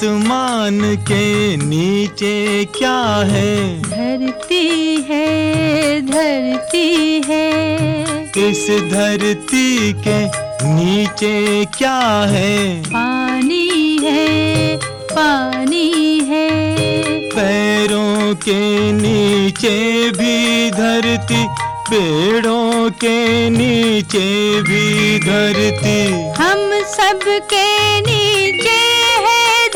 आसमान के नीचे क्या है? धरती है धरती है। इस धरती के नीचे क्या है? पानी है पानी है। पैरों के नीचे भी धरती पेड़ों के नीचे भी धरती। हम सब के नीचे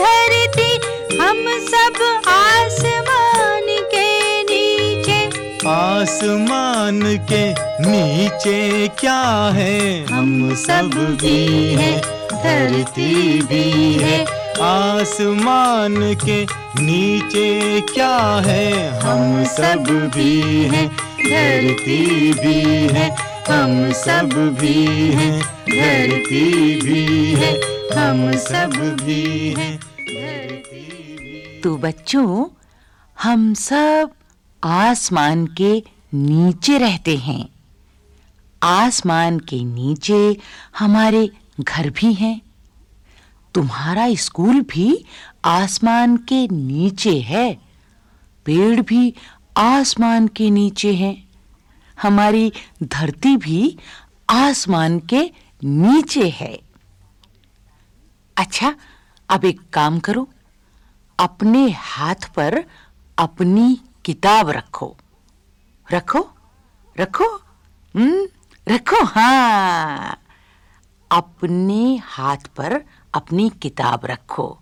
धरती हम सब आसमान के नीचे। आसमान के नीचे क्या है? हम सब भी हैं धरती भी है। आसमान के नीचे क्या है? हम सब भी हैं धरती भी है। हम सब भी हैं धरती भी है। हम सब भी हैं। तो बच्चों हम सब आसमान के नीचे रहते हैं। आसमान के नीचे हमारे घर भी हैं। तुम्हारा स्कूल भी आसमान के नीचे है। पेड़ भी आसमान के नीचे हैं। हमारी धरती भी आसमान के नीचे है। अच्छा अब एक काम करो। अपने हाथ पर अपनी किताब रखो। रखो? रखो? हम्म रखो हाँ। अपने हाथ पर अपनी किताब रखो।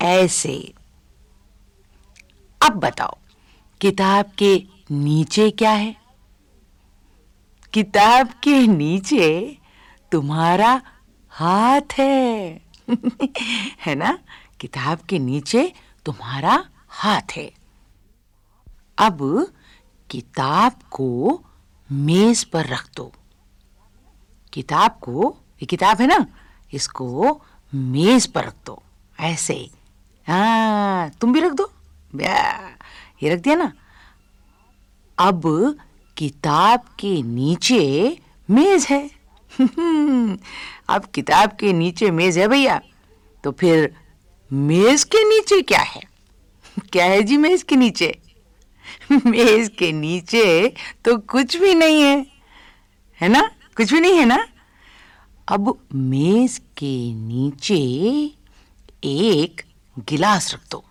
ऐसे। अब बताओ, किताब के नीचे क्या है? किताब के नीचे तुम्हारा हाथ है। है ना? किताब के नीचे तुम्हारा हाथ है। अब किताब को मेज पर रख दो। किताब को, ये किताब है ना? इसको मेज पर रख दो, ऐसे। हाँ तुम भी रख दो। ये रख दिया ना? अब किताब के नीचे मेज है। अब किताब के नीचे मेज है भैया तो फिर मेज के नीचे क्या है? क्या है जी मेज के नीचे? मेज के नीचे तो कुछ भी नहीं है है ना? कुछ भी नहीं है ना? अब मेज के नीचे एक गिलास रख दो।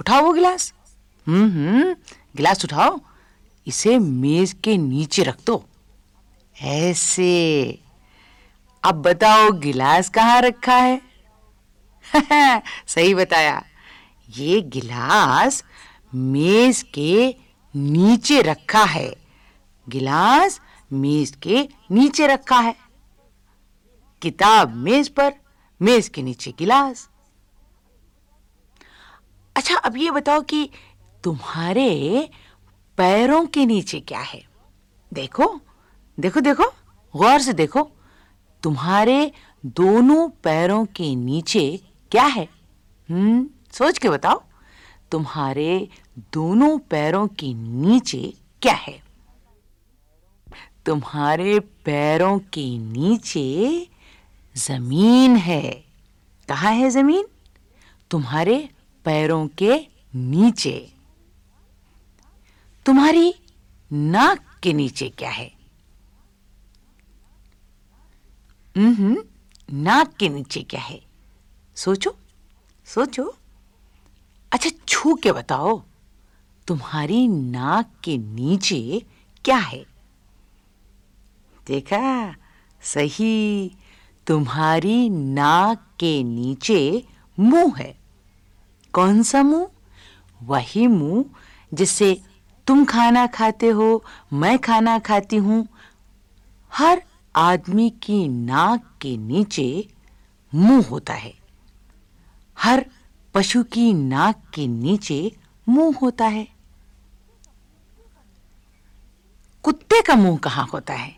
उठाओ वो गिलास? हम्म हम्म गिलास उठाओ, इसे मेज के नीचे रख दो। ऐसे। अब बताओ, गिलास कहाँ रखा है? सही बताया। ये गिलास मेज के नीचे रखा है। गिलास मेज के नीचे रखा है। किताब मेज पर, मेज के नीचे गिलास। अच्छा अब ये बताओ कि तुम्हारे पैरों के नीचे क्या है? देखो। देखो देखो, गौर से देखो, तुम्हारे दोनों पैरों के नीचे क्या है? हम्म सोच के बताओ, तुम्हारे दोनों पैरों के नीचे क्या है? तुम्हारे पैरों के नीचे ज़मीन है। कहाँ है ज़मीन? तुम्हारे पैरों के नीचे। तुम्हारी नाक के नीचे क्या है? हम्म नाक के नीचे क्या है? सोचो सोचो। अच्छा छू के बताओ, तुम्हारी नाक के नीचे क्या है? देखा, सही, तुम्हारी नाक के नीचे मुँह है। कौन सा मुँह? वही मुँह जिससे तुम खाना खाते हो, मैं खाना खाती हूँ। हर आदमी की नाक के नीचे मुँह होता है। हर पशु की नाक के नीचे मुँह होता है। कुत्ते का मुँह कहाँ होता है?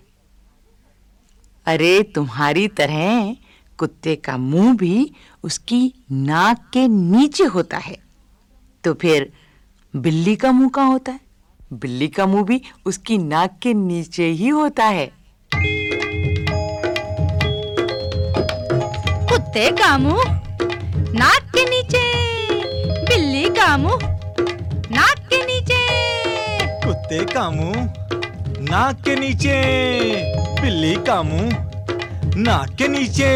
अरे, तुम्हारी तरह कुत्ते का मुँह भी उसकी नाक के नीचे होता है। तो फिर बिल्ली का मुँह कहाँ होता है? बिल्ली का मुँह भी उसकी नाक के नीचे ही होता है। कुत्ते का मुँह नाक के नीचे बिल्ली का मुँह नाक के नीचे। कुत्ते का मुँह नाक के नीचे बिल्ली का मुँह नाक के नीचे।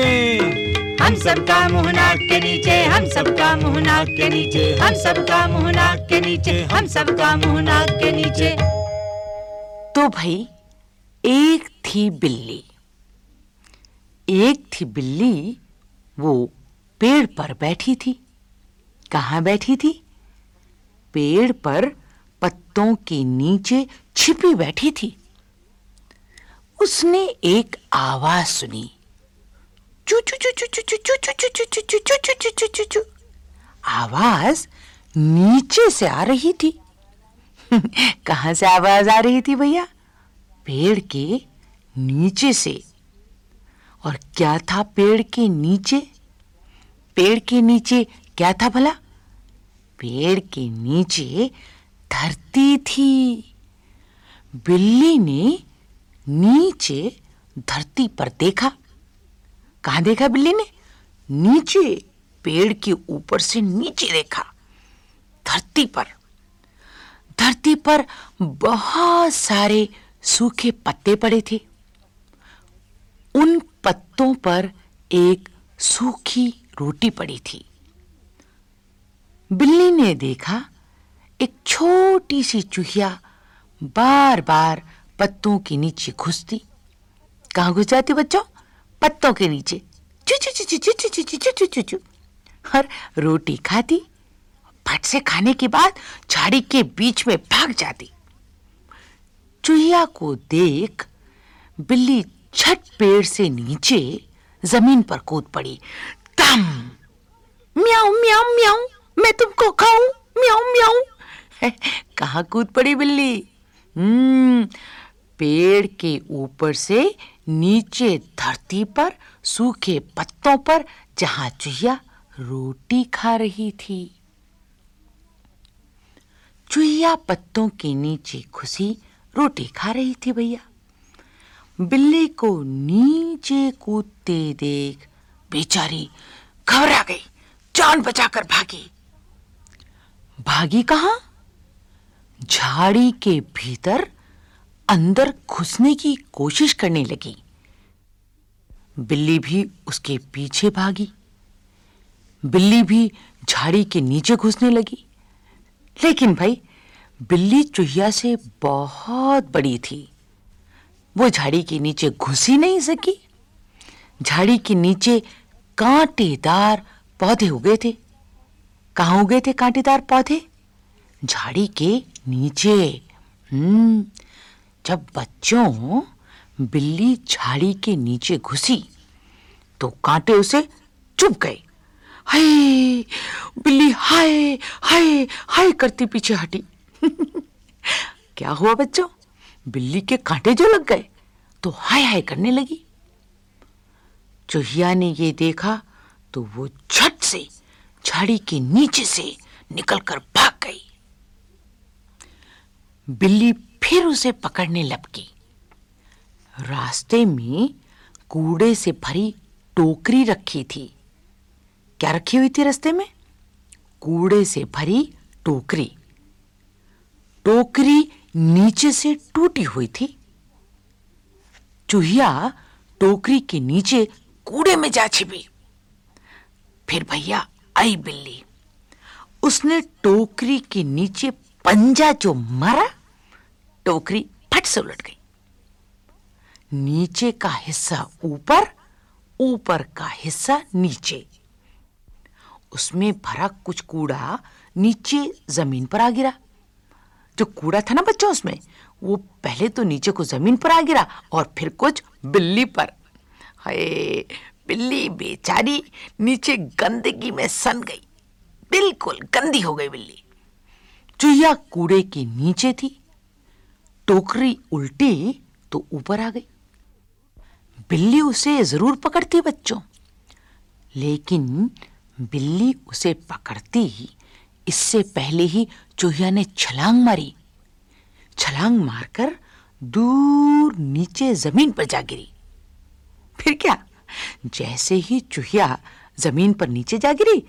हम सबका मुँह नाक के नीचे हम सबका मुँह नाक के नीचे हम सबका मुँह नाक के नीचे हम सबका मुँह नाक के नीचे। तो भाई एक थी बिल्ली। एक थी बिल्ली वो पेड़ पर बैठी थी कहाँ बैठी थी पेड़ पर पत्तों के नीचे छिपी बैठी थी उसने एक आवाज़ सुनी चू चू चू चू चू चू चू चू चू चू चू चू चू चू चू चू चू आवाज़ नीचे से आ रही थी कहाँ से आवाज़ आ रही थी भैया पेड़ के नीचे से और क्या था पेड़ के नीचे? पेड़ के नीचे क्या था भला? पेड़ के नीचे धरती थी। बिल्ली ने नीचे धरती पर देखा। कहा देखा बिल्ली ने? नीचे, पेड़ के ऊपर से नीचे देखा। धरती पर। धरती पर बहुत सारे सूखे पत्ते पड़े थे। उन पत्तों पर एक सूखी रोटी पड़ी थी बिल्ली ने देखा एक छोटी सी चूहिया बार बार पत्तों के नीचे घुसती कहा घुस जाती बच्चों पत्तों के नीचे चू हर रोटी खाती फट से खाने के बाद झाड़ी के बीच में भाग जाती चूहिया को देख बिल्ली छठ पेड़ से नीचे ज़मीन पर कूद पड़ी। तम! म्याऊ म्याऊ म्याऊ, मैं तुमको खाऊं, म्याऊ म्याऊ। कहाँ कूद पड़ी बिल्ली? हम्म पेड़ के ऊपर से नीचे धरती पर, सूखे पत्तों पर, जहाँ चुहिया रोटी खा रही थी। चुहिया पत्तों के नीचे खुशी रोटी खा रही थी भैया। बिल्ली को नीचे कूदते देख बेचारी घबरा गई, जान बचाकर भागी। भागी कहा? झाड़ी के भीतर अंदर घुसने की कोशिश करने लगी। बिल्ली भी उसके पीछे भागी। बिल्ली भी झाड़ी के नीचे घुसने लगी। लेकिन भाई, बिल्ली चुहिया से बहुत बड़ी थी। वो झाड़ी के नीचे घुस ही नहीं सकी। झाड़ी के नीचे कांटेदार पौधे उगे थे। कहाँ उगे थे कांटेदार पौधे? झाड़ी के नीचे। हम्म जब बच्चों बिल्ली झाड़ी के नीचे घुसी तो कांटे उसे चुप गए। हाय, बिल्ली हाय हाय हाय करती पीछे हटी। क्या हुआ बच्चों? बिल्ली के कांटे जो लग गए तो हाय हाय करने लगी। चुहिया ने ये देखा तो वो झट से झाड़ी के नीचे से निकलकर भाग गई। बिल्ली फिर उसे पकड़ने लपकी। रास्ते में कूड़े से भरी टोकरी रखी थी। क्या रखी हुई थी रास्ते में? कूड़े से भरी टोकरी। टोकरी नीचे से टूटी हुई थी। चूहिया टोकरी के नीचे कूड़े में जा छिपी। फिर भैया आई बिल्ली। उसने टोकरी के नीचे पंजा जो मारा, टोकरी फट से उलट गई। नीचे का हिस्सा ऊपर ऊपर का हिस्सा नीचे। उसमें भरा कुछ कूड़ा नीचे ज़मीन पर आ गिरा। जो कूड़ा था ना बच्चों उसमें, वो पहले तो नीचे को ज़मीन पर आ गिरा और फिर कुछ बिल्ली पर। हाय, बिल्ली बेचारी नीचे गंदगी में सन गई। बिल्कुल गंदी हो गई बिल्ली। चुहिया कूड़े के नीचे थी, टोकरी उल्टी तो ऊपर आ गई। बिल्ली उसे ज़रूर पकड़ती बच्चों, लेकिन बिल्ली उसे पकड़ती इससे पहले ही चूहिया ने छलांग मारी। छलांग मारकर दूर नीचे ज़मीन पर जा गिरी। फिर क्या? जैसे ही चूहिया ज़मीन पर नीचे जा गिरी,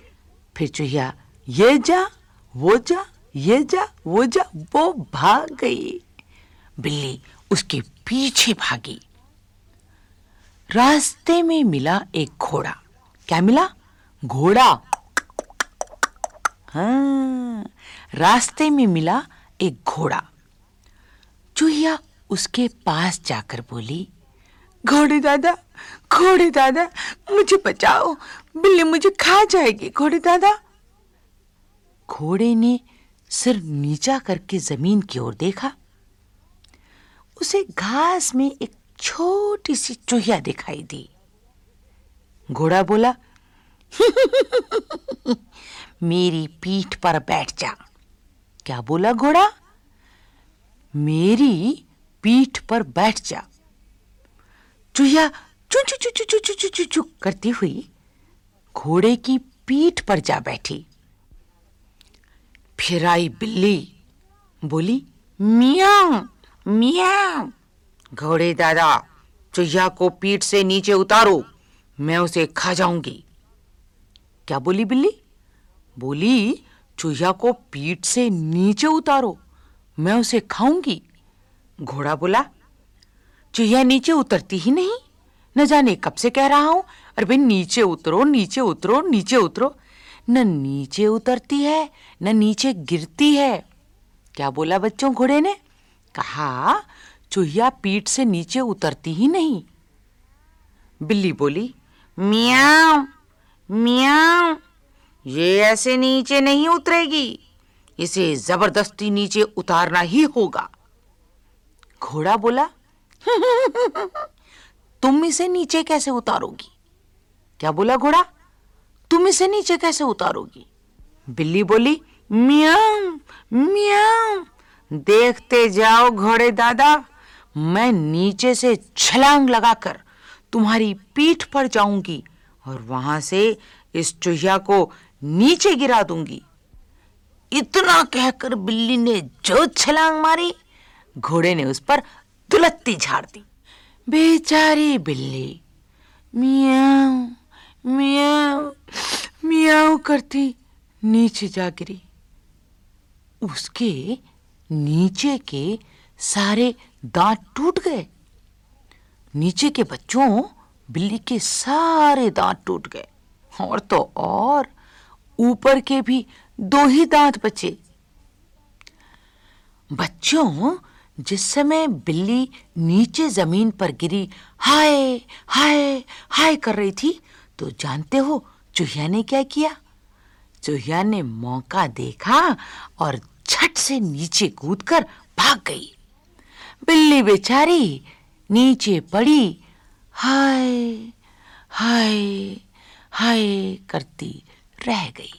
फिर चूहिया, ये जा, वो जा, ये जा, वो जा, वो भाग गई। बिल्ली उसके पीछे भागी। रास्ते में मिला एक घोड़ा। क्या मिला? घोड़ा। हाँ रास्ते में मिला एक घोड़ा। चूहिया उसके पास जाकर बोली, घोड़े दादा घोड़े दादा, मुझे बचाओ। बिल्ली मुझे खा जाएगी, घोड़े दादा। घोड़े ने सिर नीचा करके ज़मीन की ओर देखा। उसे घास में एक छोटी सी चूहिया दिखाई दी। घोड़ा बोला, मेरी पीठ पर बैठ जा। क्या बोला घोड़ा? मेरी पीठ पर बैठ जा। चूहिया, चू चू चू चू चू चू चू करती हुई घोड़े की पीठ पर जा बैठी। फिर आई बिल्ली। बोली, मियाँ मियाँ। घोड़े दादा, चूहिया को पीठ से नीचे उतारो, मैं उसे खा जाऊँगी। क्या बोली बिल्ली? बोली चूहिया को पीठ से नीचे उतारो, मैं उसे खाऊँगी। घोड़ा बोला, चूहिया नीचे उतरती ही नहीं। न जाने कब से कह रहा हूँ अरे भाई नीचे उतरो नीचे उतरो नीचे उतरो। न नीचे उतरती है, न नीचे गिरती है। क्या बोला बच्चों घोड़े ने? कहा, चूहिया पीठ से नीचे उतरती ही नहीं। बिल्ली बोली मियाँ। ये ऐसे नीचे नहीं उतरेगी। इसे ज़बरदस्ती नीचे उतारना ही होगा। घोड़ा बोला, तुम इसे नीचे कैसे उतारोगी? क्या बोला घोड़ा? तुम इसे नीचे कैसे उतारोगी? बिल्ली बोली मियाँ मियाँ देखते जाओ घोड़े दादा, मैं नीचे से छलांग लगाकर तुम्हारी पीठ पर जाऊँगी और वहाँ से इस चुहिया को नीचे गिरा दूँगी। इतना कहकर बिल्ली ने जो छलांग मारी, घोड़े ने उस पर दुलत्ती झाड़ दी। बेचारी बिल्ली मियाऊ मियाऊ मियाऊ करती नीचे जा गिरी। उसके नीचे के सारे दांत टूट गए। नीचे के बच्चों, बिल्ली के सारे दांत टूट गए। और तो और ऊपर के भी दो ही दांत बचे। बच्चों, जिस समय बिल्ली नीचे ज़मीन पर गिरी, हाय हाय हाय कर रही थी तो जानते हो चूहिया ने क्या किया? चूहिया ने मौका देखा और झट से नीचे कूदकर भाग गई। बिल्ली बेचारी नीचे पड़ी, हाय हाय हाय करती रह गई।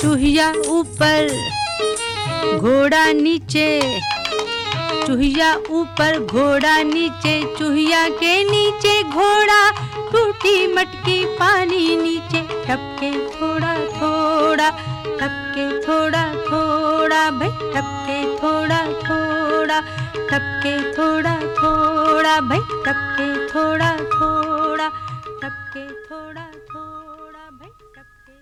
चूहिया ऊपर, घोड़ा नीचे। चूहिया ऊपर, घोड़ा नीचे। चूहिया के नीचे घोड़ा, टूटी मटकी पानी नीचे। टपके थोड़ा थोड़ा के थोड़ा थोड़ा, भाई टप के थोड़ा थोड़ा टप थोड़ा थोड़ा, भाई टप थोड़ा थोड़ा टप थोड़ा